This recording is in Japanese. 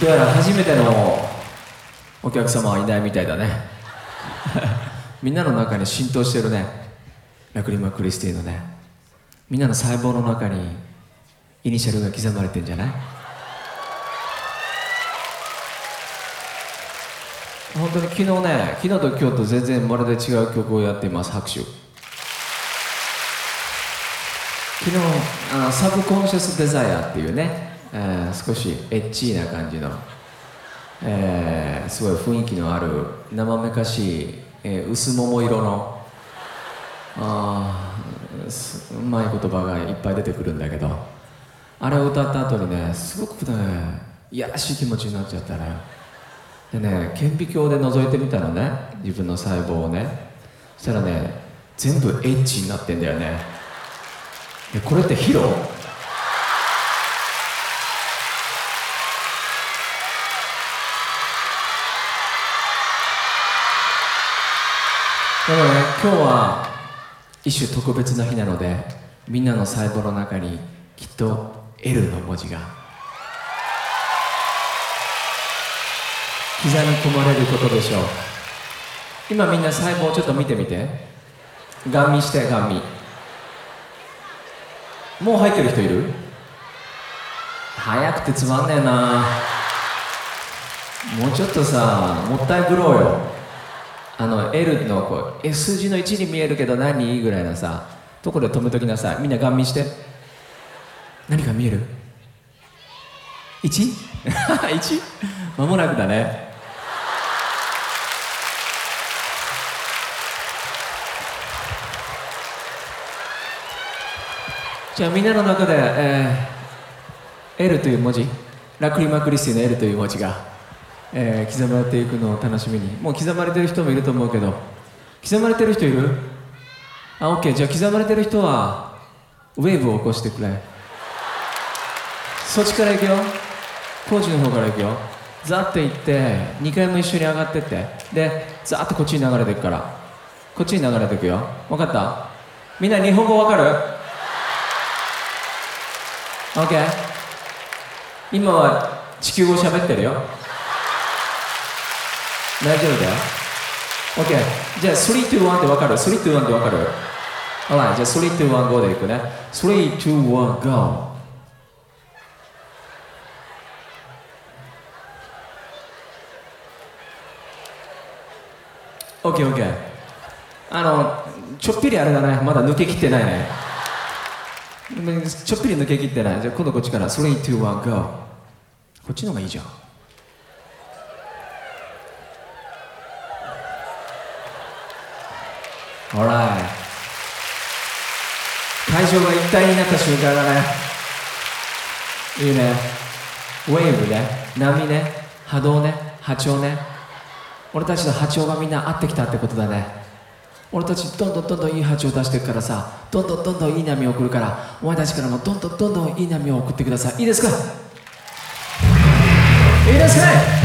どうやら初めてのお客様はいないみたいだね。みんなの中に浸透してるね。ラクリマ・クリスティのね。みんなの細胞の中にイニシャルが刻まれてんじゃない？本当に昨日ね昨日と今日と全然まるで違う曲をやっています拍手。昨日あのサブコンシャスデザイアっていうね、えー、少しエッチーな感じの、えー、すごい雰囲気のある生めかしい、えー、薄桃色のあうまい言葉がいっぱい出てくるんだけどあれを歌った後にねすごくねいやらしい気持ちになっちゃったね。でね顕微鏡で覗いてみたのね自分の細胞をね。そしたらね全部エッチになってんだよね。これってヒロ？でもね今日は一種特別な日なのでみんなの細胞の中にきっと L の文字が刻み込まれることでしょう。今みんな細胞ちょっと見てみて。ガン見してガン見。もう入ってる人いる？早くてつまんねえな。もうちょっとさもったいぶろうよ。あの L のこう S 字の1に見えるけど何ぐらいなさところで止めときなさい。みんなガン見して。何か見える？1?1? 間もなくだね。じゃあみんなの中で、えー、L という文字ラクリマクリスティの L という文字が、えー、刻まれていくのを楽しみに。もう刻まれてる人もいると思うけど。刻まれてる人いる？あ OK じゃあ刻まれてる人はウェーブを起こしてくれ。そっちから行くよ。コーチの方から行くよ。ザッと行って2回も一緒に上がってって。でザッとこっちに流れていくから。こっちに流れていくよ。分かった？みんな日本語分かる？OK 今は地球語喋ってるよ。大丈夫だよ。OK じゃあ321って分かる？321って分かる？Alright じゃあ321 GO でいくね。321 GO OKOK あのちょっぴりあれだね。まだ抜けきってないね。ちょっぴり抜けきってない。じゃあ今度こっちから。3、2、1、GO こっちの方がいいじゃん。ほら会場が一体になった瞬間だね。いいね。ウェーブね。波ね。波動ね。波長ね。俺たちの波長がみんな合ってきたってことだね。俺たちどんどんどんどんいい波長を出していくからさ。どんどんどんどんいい波を送るから。お前たちからもどんどんどんどんいい波を送ってください。いいですか？いいですか？い